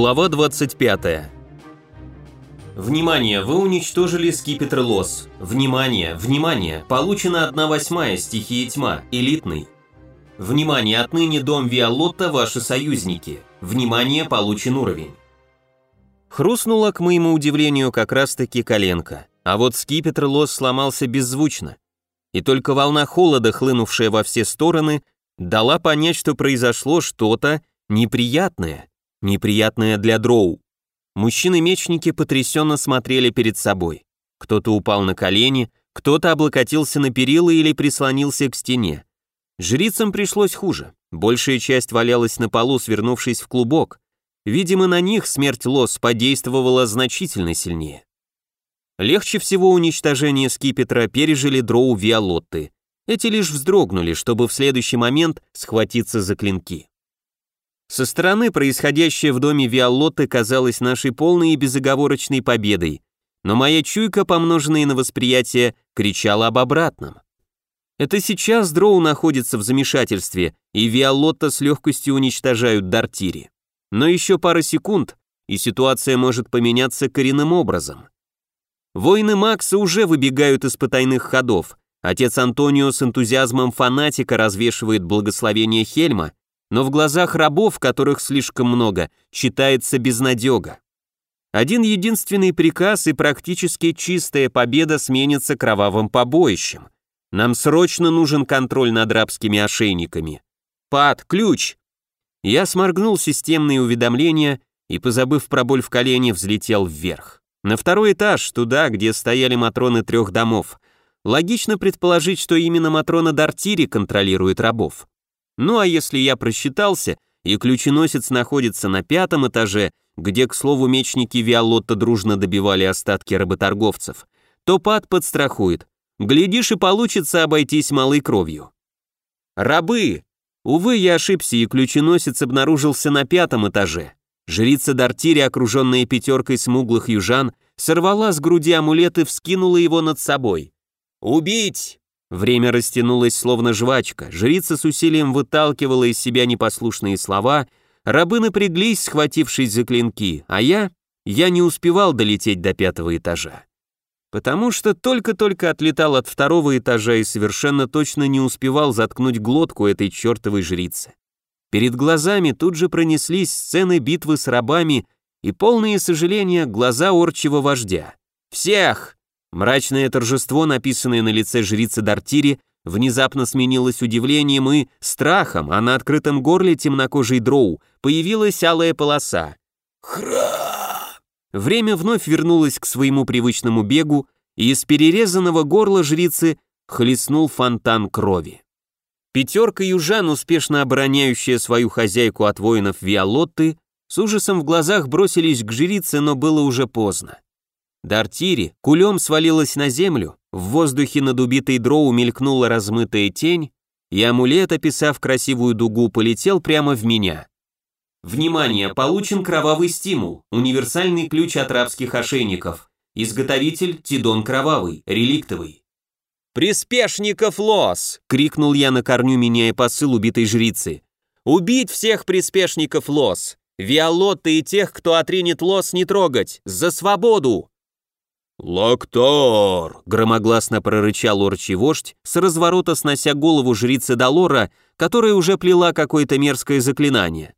Глава 25. Внимание, вы уничтожили скипетр Лос. Внимание, внимание, получена 1 восьмая стихии тьма, элитный. Внимание, отныне дом Виолотта ваши союзники. Внимание, получен уровень. Хрустнула, к моему удивлению, как раз-таки коленка, а вот скипетр Лос сломался беззвучно. И только волна холода, хлынувшая во все стороны, дала понять, что произошло что-то неприятное неприятное для дроу. Мужчины-мечники потрясенно смотрели перед собой. Кто-то упал на колени, кто-то облокотился на перила или прислонился к стене. Жрицам пришлось хуже. Большая часть валялась на полу, свернувшись в клубок. Видимо, на них смерть Лос подействовала значительно сильнее. Легче всего уничтожение скипетра пережили дроу Виолотты. Эти лишь вздрогнули, чтобы в следующий момент схватиться за клинки. Со стороны происходящее в доме Виолотты казалось нашей полной и безоговорочной победой, но моя чуйка, помноженная на восприятие, кричала об обратном. Это сейчас Дроу находится в замешательстве, и Виолотта с легкостью уничтожают Дартири. Но еще пара секунд, и ситуация может поменяться коренным образом. Воины Макса уже выбегают из потайных ходов. Отец Антонио с энтузиазмом фанатика развешивает благословение Хельма, но в глазах рабов, которых слишком много, читается безнадега. Один единственный приказ и практически чистая победа сменится кровавым побоищем. Нам срочно нужен контроль над рабскими ошейниками. Пад, ключ! Я сморгнул системные уведомления и, позабыв про боль в колене, взлетел вверх. На второй этаж, туда, где стояли матроны трех домов. Логично предположить, что именно матрона Дартири контролирует рабов. Ну а если я просчитался, и ключеносец находится на пятом этаже, где, к слову, мечники Виолотта дружно добивали остатки работорговцев, то пад подстрахует. Глядишь, и получится обойтись малой кровью. Рабы! Увы, я ошибся, и ключеносец обнаружился на пятом этаже. Жрица Дартири, окруженная пятеркой смуглых южан, сорвала с груди амулет и вскинула его над собой. «Убить! Время растянулось словно жвачка, жрица с усилием выталкивала из себя непослушные слова, рабы напряглись, схватившись за клинки, а я, я не успевал долететь до пятого этажа. Потому что только-только отлетал от второго этажа и совершенно точно не успевал заткнуть глотку этой чертовой жрицы. Перед глазами тут же пронеслись сцены битвы с рабами и полные сожаления глаза орчего вождя. «Всех! Мрачное торжество, написанное на лице жрицы Дартири, внезапно сменилось удивлением и страхом, а на открытом горле темнокожей дроу появилась алая полоса. «Хра!» Время вновь вернулось к своему привычному бегу, и из перерезанного горла жрицы хлестнул фонтан крови. Пятерка южан, успешно обороняющая свою хозяйку от воинов Виолотты, с ужасом в глазах бросились к жрице, но было уже поздно. Дартири кулем свалилась на землю, в воздухе над убитой дроу мелькнула размытая тень, и амулет, описав красивую дугу, полетел прямо в меня. Внимание, получен кровавый стимул, универсальный ключ от рабских ошейников. Изготовитель Тидон Кровавый, реликтовый. «Приспешников лос!» — крикнул я на корню, меняя посыл убитой жрицы. «Убить всех приспешников лос! Виолотты и тех, кто отринет лос, не трогать! За свободу!» «Локтор!» — громогласно прорычал орчий вождь, с разворота снося голову жрицы Долора, которая уже плела какое-то мерзкое заклинание.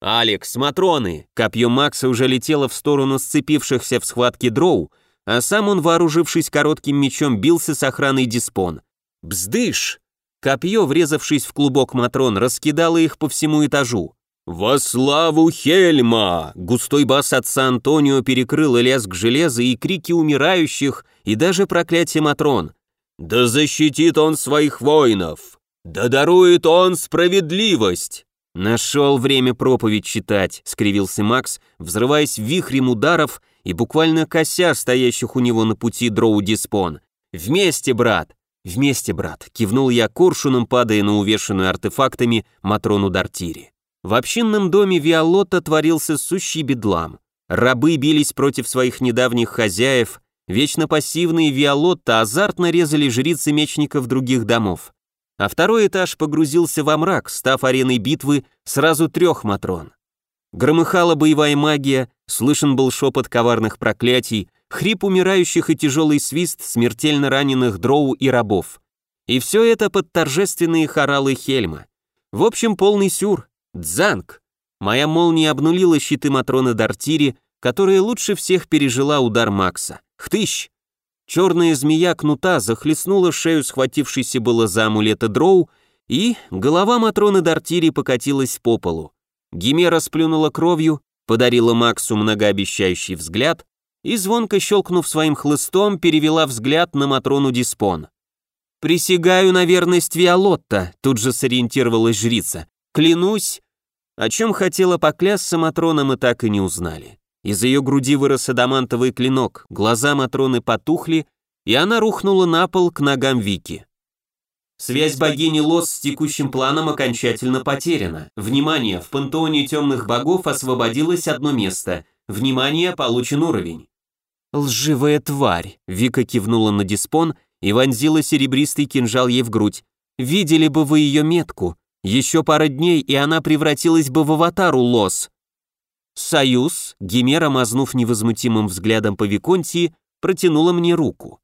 «Алекс, Матроны!» Копье Макса уже летело в сторону сцепившихся в схватке дроу, а сам он, вооружившись коротким мечом, бился с охраной Диспон. «Бздыш!» Копье, врезавшись в клубок Матрон, раскидало их по всему этажу. «Во славу Хельма!» Густой бас отца Антонио перекрыл лязг железа, и крики умирающих, и даже проклятие Матрон. «Да защитит он своих воинов! Да дарует он справедливость!» «Нашел время проповедь читать», — скривился Макс, взрываясь вихрем ударов и буквально кося стоящих у него на пути дроу Диспон. «Вместе, брат!» «Вместе, брат!» — кивнул я коршуном, падая на увешанную артефактами Матрону Дартири. В общинном доме Виолотта творился сущий бедлам. Рабы бились против своих недавних хозяев, вечно пассивные Виолотта азартно резали жрицы мечников других домов. А второй этаж погрузился во мрак, став ареной битвы сразу трех матрон. Громыхала боевая магия, слышен был шепот коварных проклятий, хрип умирающих и тяжелый свист смертельно раненых дроу и рабов. И все это под торжественные хоралы Хельма. В общем, полный сюр. Дзанг. Моя молния обнулила щиты Матроны Дартири, которая лучше всех пережила удар Макса. Хтыщ! Черная змея кнута захлестнула шею схватившейся было за амулета дроу, и голова Матроны Дартири покатилась по полу. Гимера сплюнула кровью, подарила Максу многообещающий взгляд и, звонко щелкнув своим хлыстом, перевела взгляд на Матрону Диспон. «Присягаю на верность Виолотта», тут же сориентировалась жрица. «Клянусь». О чем хотела поклясться Матрона мы так и не узнали. Из ее груди вырос адамантовый клинок, глаза Матроны потухли, и она рухнула на пол к ногам Вики. Связь богини Лос с текущим планом окончательно потеряна. Внимание, в пантеоне темных богов освободилось одно место. Внимание, получен уровень. «Лживая тварь!» — Вика кивнула на диспон и вонзила серебристый кинжал ей в грудь. «Видели бы вы ее метку. Еще пара дней, и она превратилась бы в аватару Лос». «Союз», — Гимера, мазнув невозмутимым взглядом по Виконтии, протянула мне руку.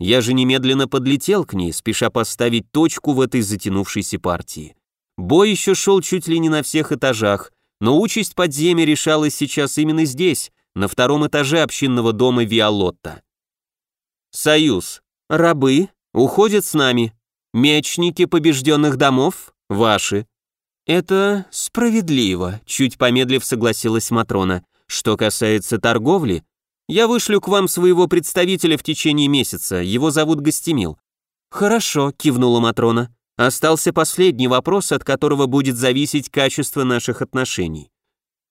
Я же немедленно подлетел к ней, спеша поставить точку в этой затянувшейся партии. Бой еще шел чуть ли не на всех этажах, но участь подземья решалась сейчас именно здесь, на втором этаже общинного дома Виолотта. Союз. Рабы уходят с нами. Мечники побежденных домов ваши. Это справедливо, чуть помедлив согласилась Матрона. Что касается торговли, я вышлю к вам своего представителя в течение месяца, его зовут Гостемил». «Хорошо», — кивнула Матрона. «Остался последний вопрос, от которого будет зависеть качество наших отношений».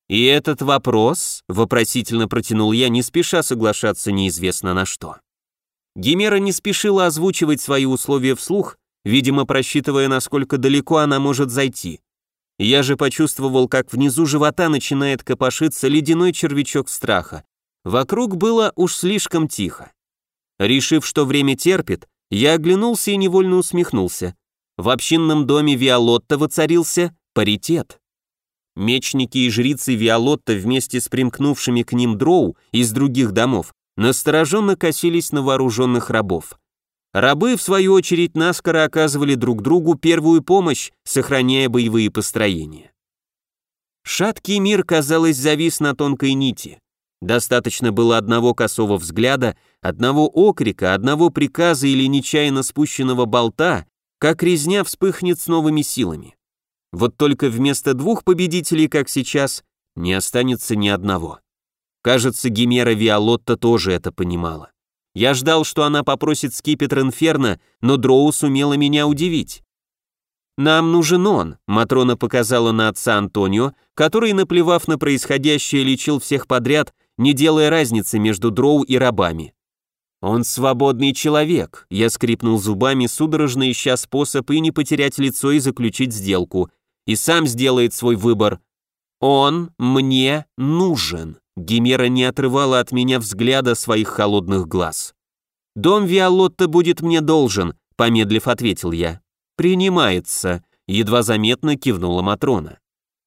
«И этот вопрос?» — вопросительно протянул я, не спеша соглашаться неизвестно на что. Гимера не спешила озвучивать свои условия вслух, видимо, просчитывая, насколько далеко она может зайти. Я же почувствовал, как внизу живота начинает копошиться ледяной червячок страха. Вокруг было уж слишком тихо. Решив, что время терпит, я оглянулся и невольно усмехнулся. В общинном доме Виолотта воцарился паритет. Мечники и жрицы Виолотта вместе с примкнувшими к ним дроу из других домов настороженно косились на вооруженных рабов. Рабы, в свою очередь, наскоро оказывали друг другу первую помощь, сохраняя боевые построения. Шаткий мир, казалось, завис на тонкой нити. Достаточно было одного косого взгляда, одного окрика, одного приказа или нечаянно спущенного болта, как резня вспыхнет с новыми силами. Вот только вместо двух победителей, как сейчас, не останется ни одного. Кажется, Гимера Виолотта тоже это понимала. Я ждал, что она попросит скипетр Инферно, но Дроу сумела меня удивить. «Нам нужен он», — Матрона показала на отца Антонио, который, наплевав на происходящее, лечил всех подряд не делая разницы между дроу и рабами. «Он свободный человек», — я скрипнул зубами, судорожно ища способ и не потерять лицо и заключить сделку, и сам сделает свой выбор. «Он мне нужен», — Гимера не отрывала от меня взгляда своих холодных глаз. «Дом Виолотта будет мне должен», — помедлив ответил я. «Принимается», — едва заметно кивнула Матрона.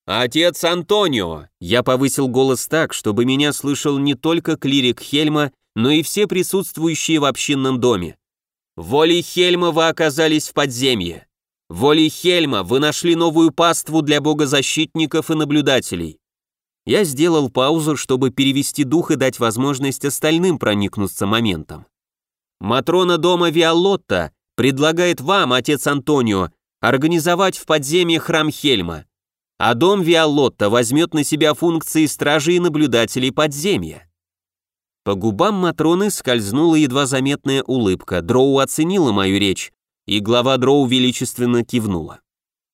«Отец Антонио!» Я повысил голос так, чтобы меня слышал не только клирик Хельма, но и все присутствующие в общинном доме. «Волей Хельма вы оказались в подземье. Волей Хельма вы нашли новую паству для богозащитников и наблюдателей. Я сделал паузу, чтобы перевести дух и дать возможность остальным проникнуться моментом. Матрона дома Виолотта предлагает вам, отец Антонио, организовать в подземье храм Хельма а дом Виолотта возьмет на себя функции стражи и наблюдателей подземья. По губам Матроны скользнула едва заметная улыбка, Дроу оценила мою речь, и глава Дроу величественно кивнула.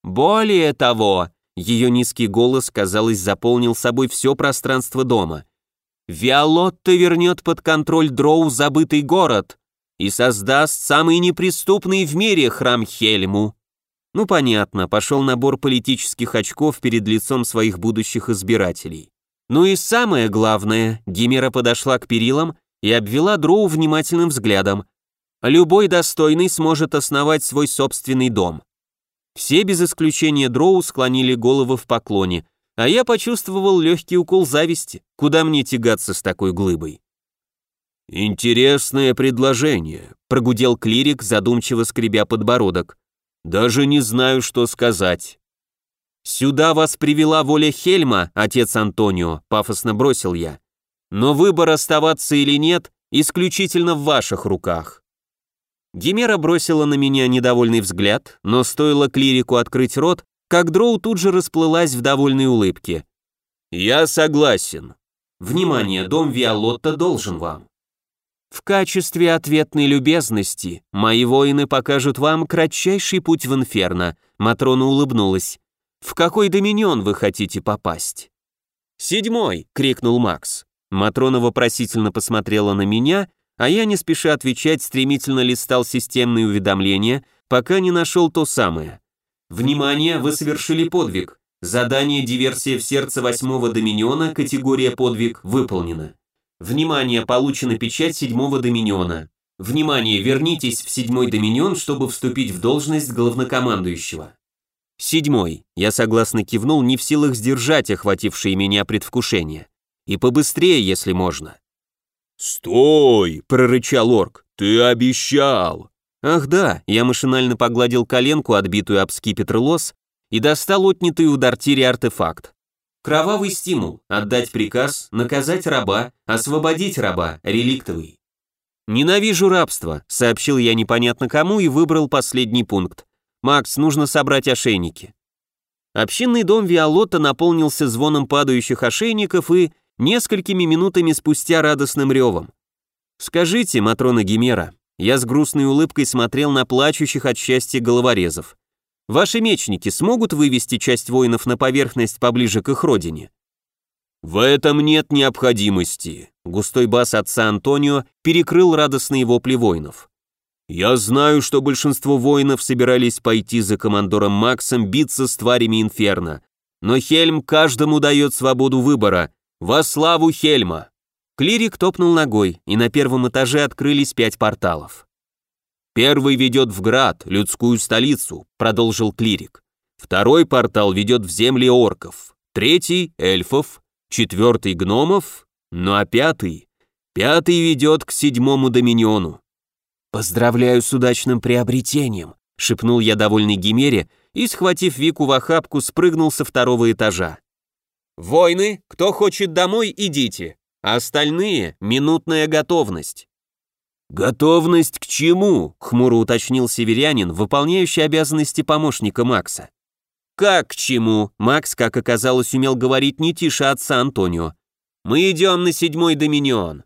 «Более того», ее низкий голос, казалось, заполнил собой все пространство дома. «Виолотта вернет под контроль Дроу забытый город и создаст самый неприступный в мире храм Хельму. Ну понятно, пошел набор политических очков перед лицом своих будущих избирателей. Ну и самое главное, Гимера подошла к перилам и обвела Дроу внимательным взглядом. Любой достойный сможет основать свой собственный дом. Все без исключения Дроу склонили головы в поклоне. А я почувствовал легкий укол зависти. Куда мне тягаться с такой глыбой? «Интересное предложение», — прогудел клирик, задумчиво скребя подбородок. «Даже не знаю, что сказать». «Сюда вас привела воля Хельма, отец Антонио», — пафосно бросил я. «Но выбор оставаться или нет исключительно в ваших руках». Гимера бросила на меня недовольный взгляд, но стоило клирику открыть рот, как Дроу тут же расплылась в довольной улыбке. «Я согласен». «Внимание, дом Виолотта должен вам». В качестве ответной любезности мои воины покажут вам кратчайший путь в инферно. Матрона улыбнулась. В какой доминион вы хотите попасть? Седьмой, крикнул Макс. Матрона вопросительно посмотрела на меня, а я не спеша отвечать стремительно листал системные уведомления, пока не нашел то самое. Внимание, вы совершили подвиг. Задание «Диверсия в сердце восьмого доминиона», категория «Подвиг» выполнена. Внимание, получена печать седьмого доминиона. Внимание, вернитесь в седьмой доминион, чтобы вступить в должность главнокомандующего. Седьмой. Я согласно кивнул, не в силах сдержать охватившее меня предвкушение. И побыстрее, если можно. «Стой!» — прорычал орк. «Ты обещал!» Ах да, я машинально погладил коленку, отбитую об скипетр лос, и достал отнятый у Дартири артефакт. Кровавый стимул. Отдать приказ, наказать раба, освободить раба, реликтовый. «Ненавижу рабство», — сообщил я непонятно кому и выбрал последний пункт. «Макс, нужно собрать ошейники». Общинный дом Виолотта наполнился звоном падающих ошейников и несколькими минутами спустя радостным ревом. «Скажите, Матрона Гимера», я с грустной улыбкой смотрел на плачущих от счастья головорезов. Ваши мечники смогут вывести часть воинов на поверхность поближе к их родине? В этом нет необходимости. Густой бас отца Антонио перекрыл радостные вопли воинов. Я знаю, что большинство воинов собирались пойти за командором Максом биться с тварями Инферно, но Хельм каждому дает свободу выбора. Во славу Хельма! Клирик топнул ногой, и на первом этаже открылись пять порталов. Первый ведет в Град, людскую столицу, продолжил клирик. Второй портал ведет в земли орков. Третий — эльфов. Четвертый — гномов. Ну а пятый? Пятый ведет к седьмому доминиону. «Поздравляю с удачным приобретением», — шепнул я довольный Гимере и, схватив Вику в охапку, спрыгнул со второго этажа. «Войны, кто хочет домой, идите, а остальные — минутная готовность». «Готовность к чему?» — хмуро уточнил северянин, выполняющий обязанности помощника Макса. «Как к чему?» Макс, как оказалось, умел говорить не тише отца Антонио. «Мы идем на седьмой доминион.